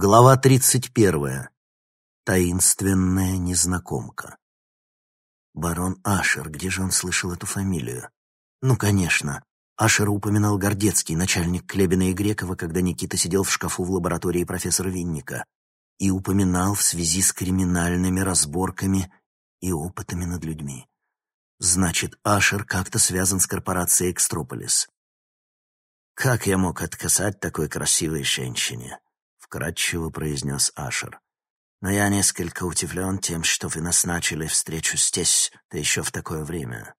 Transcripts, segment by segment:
Глава тридцать первая. Таинственная незнакомка. Барон Ашер, где же он слышал эту фамилию? Ну, конечно. Ашер упоминал Гордецкий, начальник Клебина и Грекова, когда Никита сидел в шкафу в лаборатории профессора Винника. И упоминал в связи с криминальными разборками и опытами над людьми. Значит, Ашер как-то связан с корпорацией Экстрополис. Как я мог отказать такой красивой женщине? Вкратчиво произнес Ашер. «Но я несколько удивлен тем, что вы назначили встречу здесь, да еще в такое время».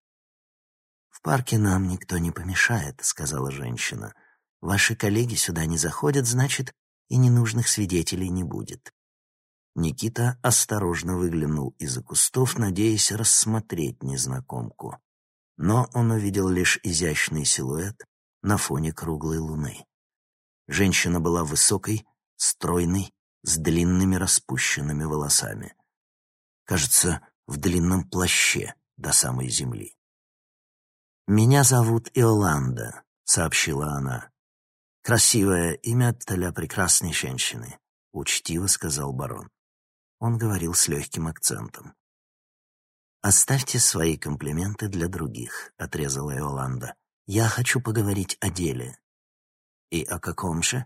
«В парке нам никто не помешает», — сказала женщина. «Ваши коллеги сюда не заходят, значит, и ненужных свидетелей не будет». Никита осторожно выглянул из-за кустов, надеясь рассмотреть незнакомку. Но он увидел лишь изящный силуэт на фоне круглой луны. Женщина была высокой, стройный, с длинными распущенными волосами. Кажется, в длинном плаще до самой земли. «Меня зовут Иоланда», — сообщила она. «Красивое имя для прекрасной женщины», — учтиво сказал барон. Он говорил с легким акцентом. «Оставьте свои комплименты для других», — отрезала Иоланда. «Я хочу поговорить о деле». «И о каком же?»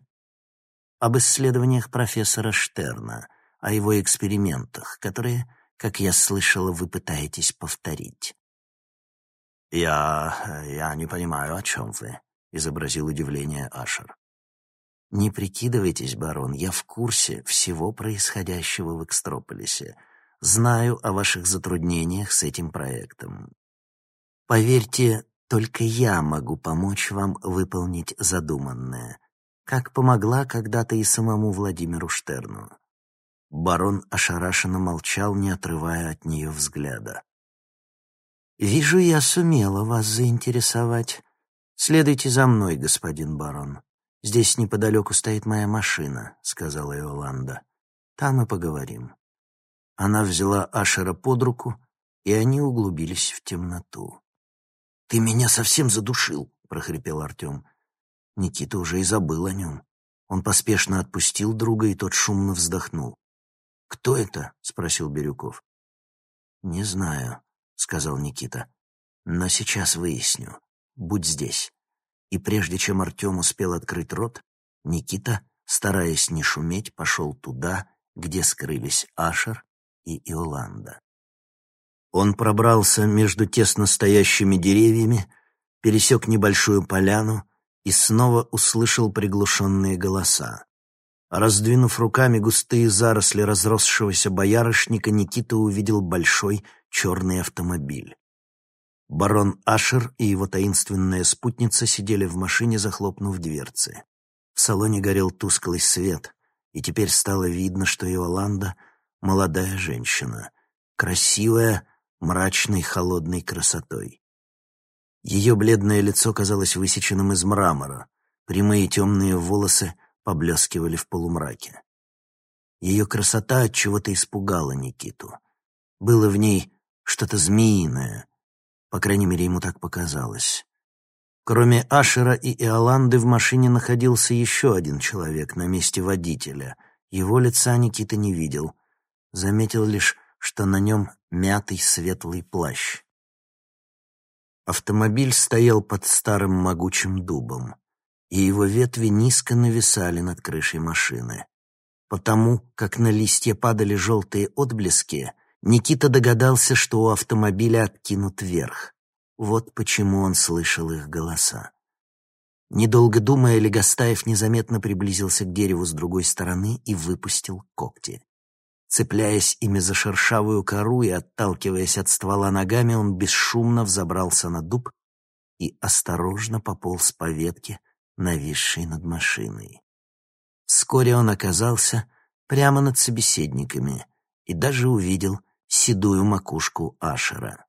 Об исследованиях профессора Штерна, о его экспериментах, которые, как я слышала, вы пытаетесь повторить. «Я... я не понимаю, о чем вы», — изобразил удивление Ашер. «Не прикидывайтесь, барон, я в курсе всего происходящего в Экстрополисе. Знаю о ваших затруднениях с этим проектом. Поверьте, только я могу помочь вам выполнить задуманное как помогла когда-то и самому Владимиру Штерну. Барон ошарашенно молчал, не отрывая от нее взгляда. «Вижу, я сумела вас заинтересовать. Следуйте за мной, господин барон. Здесь неподалеку стоит моя машина», — сказала Иоланда. «Там и поговорим». Она взяла Ашера под руку, и они углубились в темноту. «Ты меня совсем задушил», — прохрипел Артем. Никита уже и забыл о нем. Он поспешно отпустил друга, и тот шумно вздохнул. «Кто это?» — спросил Бирюков. «Не знаю», — сказал Никита. «Но сейчас выясню. Будь здесь». И прежде чем Артем успел открыть рот, Никита, стараясь не шуметь, пошел туда, где скрылись Ашер и Иоланда. Он пробрался между тесно стоящими деревьями, пересек небольшую поляну и снова услышал приглушенные голоса. Раздвинув руками густые заросли разросшегося боярышника, Никита увидел большой черный автомобиль. Барон Ашер и его таинственная спутница сидели в машине, захлопнув дверцы. В салоне горел тусклый свет, и теперь стало видно, что Иоланда — молодая женщина, красивая, мрачной, холодной красотой. Ее бледное лицо казалось высеченным из мрамора, прямые темные волосы поблескивали в полумраке. Ее красота от чего-то испугала Никиту. Было в ней что-то змеиное, по крайней мере, ему так показалось. Кроме Ашера и Иоланды в машине находился еще один человек на месте водителя. Его лица Никита не видел. Заметил лишь, что на нем мятый светлый плащ. Автомобиль стоял под старым могучим дубом, и его ветви низко нависали над крышей машины. Потому, как на листья падали желтые отблески, Никита догадался, что у автомобиля откинут вверх. Вот почему он слышал их голоса. Недолго думая, Легостаев незаметно приблизился к дереву с другой стороны и выпустил когти. Цепляясь ими за шершавую кору и отталкиваясь от ствола ногами, он бесшумно взобрался на дуб и осторожно пополз по ветке, нависшей над машиной. Вскоре он оказался прямо над собеседниками и даже увидел седую макушку Ашера.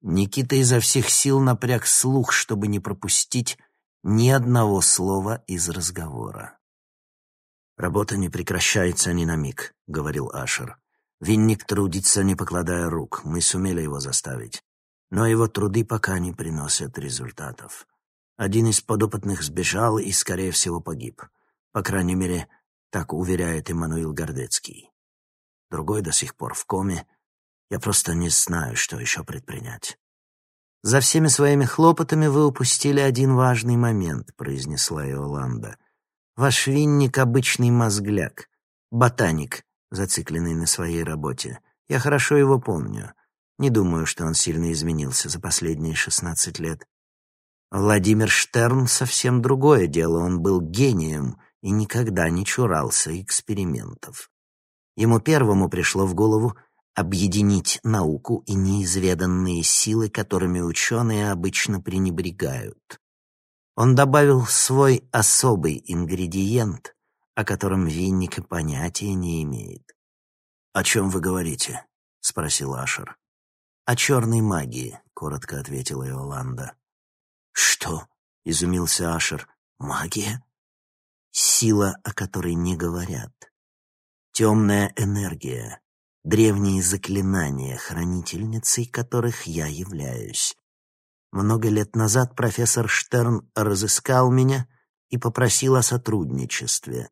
Никита изо всех сил напряг слух, чтобы не пропустить ни одного слова из разговора. «Работа не прекращается ни на миг», — говорил Ашер. «Винник трудится, не покладая рук. Мы сумели его заставить. Но его труды пока не приносят результатов. Один из подопытных сбежал и, скорее всего, погиб. По крайней мере, Так уверяет Эммануил Гордецкий. Другой до сих пор в коме. Я просто не знаю, что еще предпринять. «За всеми своими хлопотами вы упустили один важный момент», — произнесла Иоланда. «Ваш винник — обычный мозгляк, ботаник, зацикленный на своей работе. Я хорошо его помню. Не думаю, что он сильно изменился за последние шестнадцать лет. Владимир Штерн совсем другое дело. Он был гением и никогда не чурался экспериментов. Ему первому пришло в голову объединить науку и неизведанные силы, которыми ученые обычно пренебрегают. Он добавил свой особый ингредиент, о котором Винник и понятия не имеет. «О чем вы говорите?» — спросил Ашер. «О черной магии», — коротко ответила Иоланда. «Что?» — изумился Ашер. «Магия?» «Сила, о которой не говорят. Темная энергия, древние заклинания, хранительницей которых я являюсь. Много лет назад профессор Штерн разыскал меня и попросил о сотрудничестве.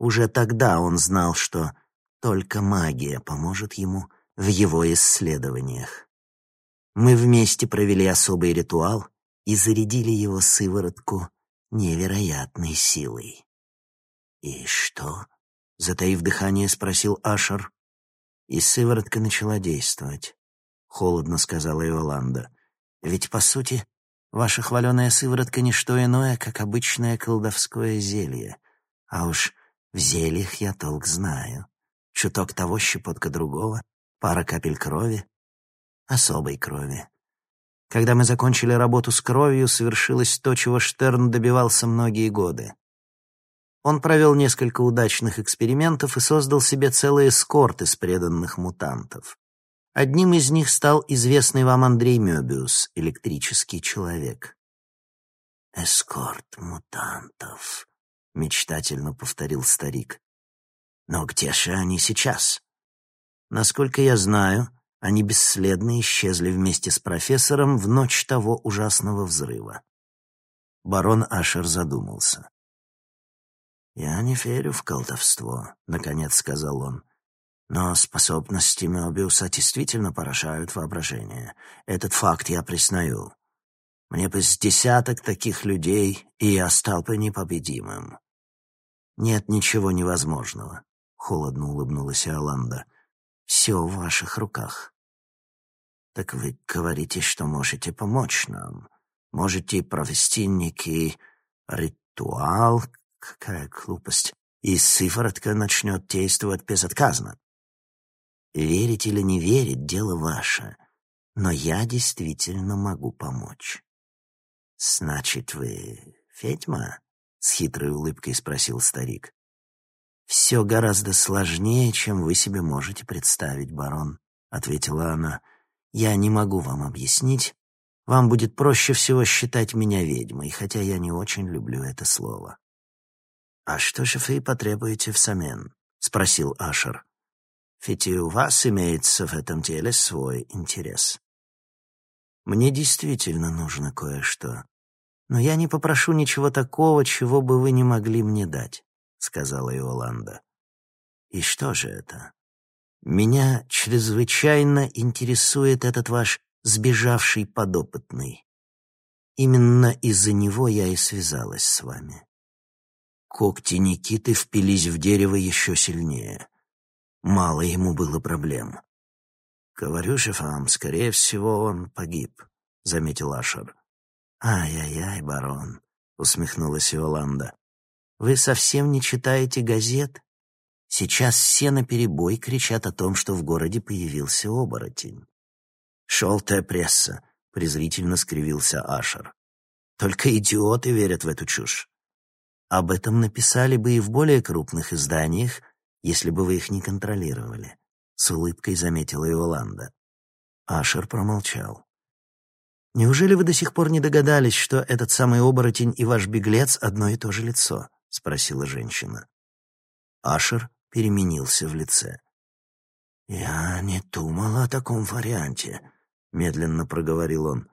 Уже тогда он знал, что только магия поможет ему в его исследованиях. Мы вместе провели особый ритуал и зарядили его сыворотку невероятной силой. «И что?» — затаив дыхание, спросил Ашер. И сыворотка начала действовать. Холодно сказала Иоланда. Ведь, по сути, ваша хваленая сыворотка — не что иное, как обычное колдовское зелье. А уж в зельях я толк знаю. Чуток того, щепотка другого, пара капель крови, особой крови. Когда мы закончили работу с кровью, совершилось то, чего Штерн добивался многие годы. Он провел несколько удачных экспериментов и создал себе целый эскорт из преданных мутантов. Одним из них стал известный вам Андрей Мёбиус, электрический человек. «Эскорт мутантов», — мечтательно повторил старик. «Но где же они сейчас?» «Насколько я знаю, они бесследно исчезли вместе с профессором в ночь того ужасного взрыва». Барон Ашер задумался. «Я не верю в колдовство», — наконец сказал он. «Но способности Мёбиуса действительно поражают воображение. Этот факт я признаю. Мне бы с десяток таких людей, и я стал бы непобедимым». «Нет ничего невозможного», — холодно улыбнулась Иоланда. «Все в ваших руках». «Так вы говорите, что можете помочь нам. Можете провести некий ритуал, Какая глупость. И сыворотка начнет действовать безотказно. Верить или не верить — дело ваше. Но я действительно могу помочь. Значит, вы Федьма? С хитрой улыбкой спросил старик. «Все гораздо сложнее, чем вы себе можете представить, барон», — ответила она. «Я не могу вам объяснить. Вам будет проще всего считать меня ведьмой, хотя я не очень люблю это слово». «А что же вы потребуете взамен?» — спросил Ашер. «Ведь и у вас имеется в этом деле свой интерес». «Мне действительно нужно кое-что. Но я не попрошу ничего такого, чего бы вы не могли мне дать», — сказала Иоланда. «И что же это?» «Меня чрезвычайно интересует этот ваш сбежавший подопытный. Именно из-за него я и связалась с вами». Когти Никиты впились в дерево еще сильнее. Мало ему было проблем. «Говорю же вам, скорее всего, он погиб», — заметил Ашер. «Ай-яй-яй, барон», — усмехнулась Иоланда. «Вы совсем не читаете газет? Сейчас все наперебой кричат о том, что в городе появился оборотень». «Желтая пресса», — презрительно скривился Ашер. «Только идиоты верят в эту чушь. Об этом написали бы и в более крупных изданиях, если бы вы их не контролировали», — с улыбкой заметила Иоланда. Ашер промолчал. «Неужели вы до сих пор не догадались, что этот самый оборотень и ваш беглец — одно и то же лицо?» — спросила женщина. Ашер переменился в лице. «Я не думал о таком варианте», — медленно проговорил он.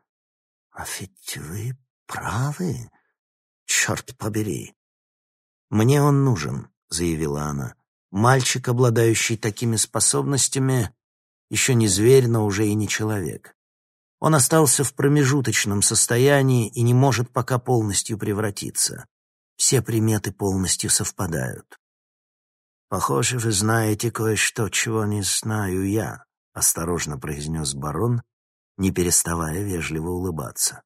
«А ведь вы правы. Черт побери. «Мне он нужен», заявила она. «Мальчик, обладающий такими способностями, еще не зверь, но уже и не человек. Он остался в промежуточном состоянии и не может пока полностью превратиться. Все приметы полностью совпадают. «Похоже, вы знаете кое-что, чего не знаю я», — осторожно произнес барон, не переставая вежливо улыбаться.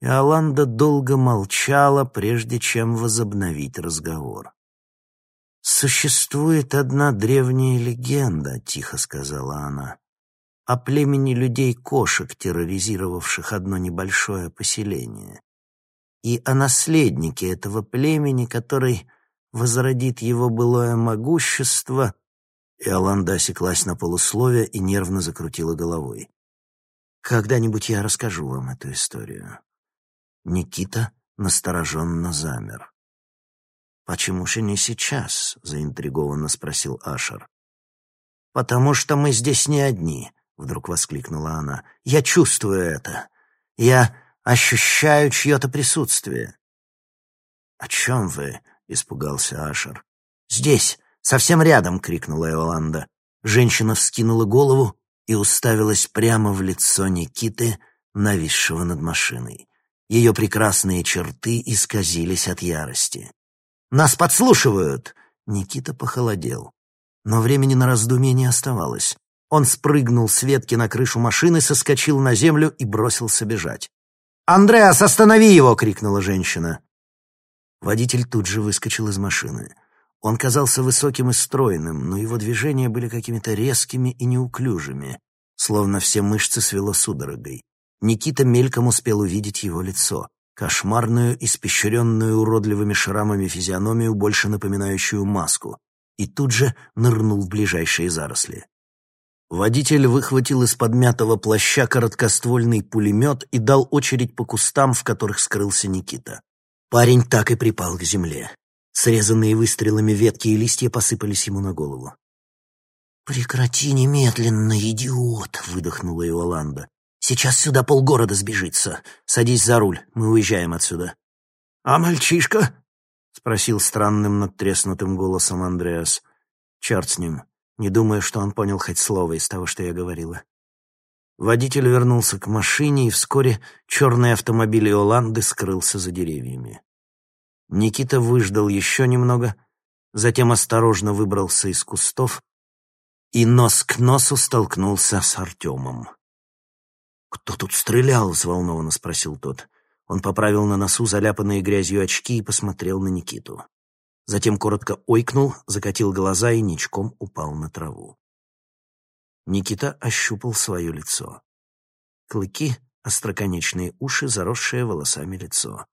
Иоланда долго молчала, прежде чем возобновить разговор. «Существует одна древняя легенда», — тихо сказала она о племени людей-кошек, терроризировавших одно небольшое поселение, и о наследнике этого племени, который возродит его былое могущество, и Аланда осеклась на полусловие и нервно закрутила головой. «Когда-нибудь я расскажу вам эту историю». Никита настороженно замер. «Почему же не сейчас?» — заинтригованно спросил Ашер. «Потому что мы здесь не одни. — вдруг воскликнула она. «Я чувствую это. Я ощущаю чье-то присутствие». «О чем вы?» — испугался Ашер. «Здесь, совсем рядом!» — крикнула Иоланда. Женщина вскинула голову и уставилась прямо в лицо Никиты, нависшего над машиной. Ее прекрасные черты исказились от ярости. «Нас подслушивают!» Никита похолодел. Но времени на раздумье не оставалось. Он спрыгнул с ветки на крышу машины, соскочил на землю и бросился бежать. «Андреас, останови его!» — крикнула женщина. Водитель тут же выскочил из машины. Он казался высоким и стройным, но его движения были какими-то резкими и неуклюжими, словно все мышцы свело судорогой. Никита мельком успел увидеть его лицо, кошмарную, испещренную уродливыми шрамами физиономию, больше напоминающую маску, и тут же нырнул в ближайшие заросли. Водитель выхватил из подмятого плаща короткоствольный пулемет и дал очередь по кустам, в которых скрылся Никита. Парень так и припал к земле. Срезанные выстрелами ветки и листья посыпались ему на голову. «Прекрати немедленно, идиот!» — выдохнула Иоланда. «Сейчас сюда полгорода сбежится. Садись за руль, мы уезжаем отсюда». «А мальчишка?» — спросил странным надтреснутым голосом Андреас. «Черт с ним не думая, что он понял хоть слово из того, что я говорила. Водитель вернулся к машине, и вскоре черный автомобиль Иоланды скрылся за деревьями. Никита выждал еще немного, затем осторожно выбрался из кустов и нос к носу столкнулся с Артемом. «Кто тут стрелял?» — взволнованно спросил тот. Он поправил на носу заляпанные грязью очки и посмотрел на Никиту. Затем коротко ойкнул, закатил глаза и ничком упал на траву. Никита ощупал свое лицо. Клыки, остроконечные уши, заросшее волосами лицо.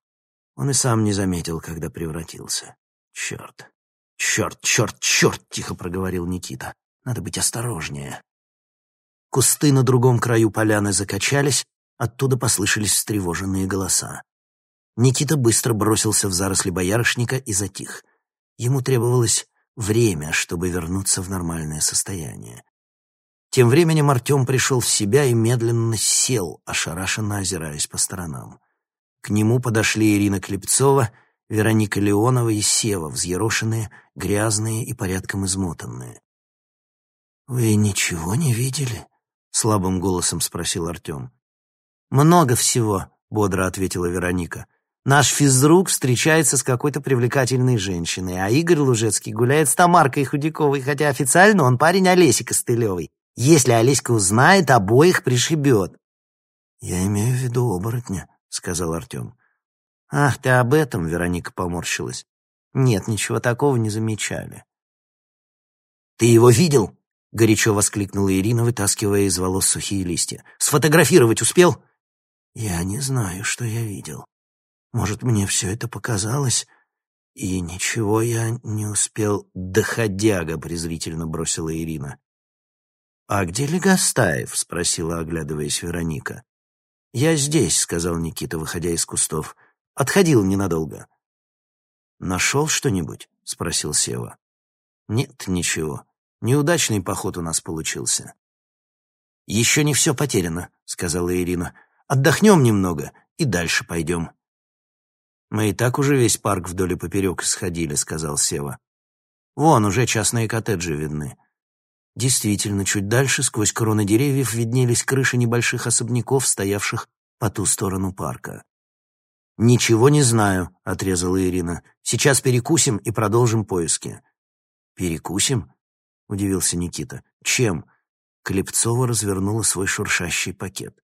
Он и сам не заметил, когда превратился. «Черт! Черт, черт, черт!» — тихо проговорил Никита. «Надо быть осторожнее». Кусты на другом краю поляны закачались, оттуда послышались встревоженные голоса. Никита быстро бросился в заросли боярышника и затих. Ему требовалось время, чтобы вернуться в нормальное состояние. Тем временем Артем пришел в себя и медленно сел, ошарашенно озираясь по сторонам. К нему подошли Ирина Клепцова, Вероника Леонова и Сева, взъерошенные, грязные и порядком измотанные. «Вы ничего не видели?» — слабым голосом спросил Артем. «Много всего», — бодро ответила Вероника. Наш физрук встречается с какой-то привлекательной женщиной, а Игорь Лужецкий гуляет с Тамаркой Худяковой, хотя официально он парень Олеси Костылевой. Если Олеська узнает, обоих пришибет. «Я имею в виду оборотня», — сказал Артем. «Ах, ты об этом?» — Вероника поморщилась. «Нет, ничего такого не замечали». «Ты его видел?» — горячо воскликнула Ирина, вытаскивая из волос сухие листья. «Сфотографировать успел?» «Я не знаю, что я видел», может, мне все это показалось, и ничего я не успел... Доходяга, презрительно бросила Ирина. «А где Легостаев?» — спросила, оглядываясь Вероника. «Я здесь», — сказал Никита, выходя из кустов. «Отходил ненадолго». «Нашел что-нибудь?» — спросил Сева. «Нет, ничего. Неудачный поход у нас получился». «Еще не все потеряно», — сказала Ирина. «Отдохнем немного и дальше пойдем». «Мы и так уже весь парк вдоль и поперек исходили», — сказал Сева. «Вон, уже частные коттеджи видны». Действительно, чуть дальше, сквозь кроны деревьев, виднелись крыши небольших особняков, стоявших по ту сторону парка. «Ничего не знаю», — отрезала Ирина. «Сейчас перекусим и продолжим поиски». «Перекусим?» — удивился Никита. «Чем?» Клепцова развернула свой шуршащий пакет.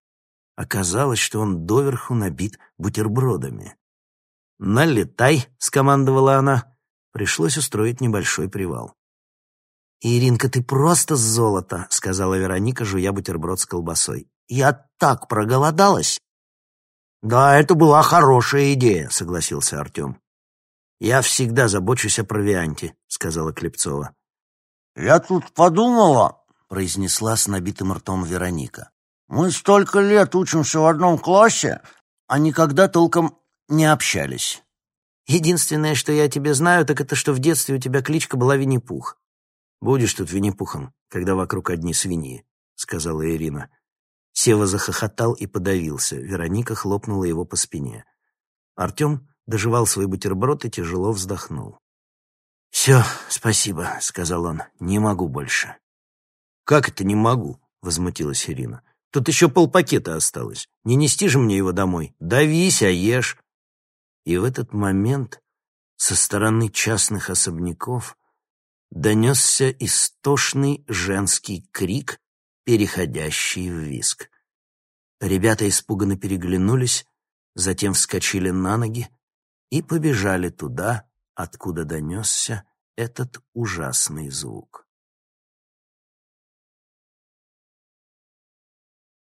Оказалось, что он доверху набит бутербродами. «Налетай!» — скомандовала она. Пришлось устроить небольшой привал. «Иринка, ты просто золото!» — сказала Вероника, жуя бутерброд с колбасой. «Я так проголодалась!» «Да, это была хорошая идея», — согласился Артем. «Я всегда забочусь о провианте», — сказала Клепцова. «Я тут подумала», — произнесла с набитым ртом Вероника. «Мы столько лет учимся в одном классе, а никогда толком не общались. Единственное, что я о тебе знаю, так это, что в детстве у тебя кличка была Винни-Пух. Будешь тут Винни-Пухом, когда вокруг одни свиньи», — сказала Ирина. Сева захохотал и подавился. Вероника хлопнула его по спине. Артем доживал свой бутерброд и тяжело вздохнул. «Все, спасибо», — сказал он. «Не могу больше». «Как это не могу?» — возмутилась Ирина. «Тут еще полпакета осталось. Не нести же мне его домой. Давись, а ешь». И в этот момент со стороны частных особняков донесся истошный женский крик, переходящий в виск. Ребята испуганно переглянулись, затем вскочили на ноги и побежали туда, откуда донесся этот ужасный звук.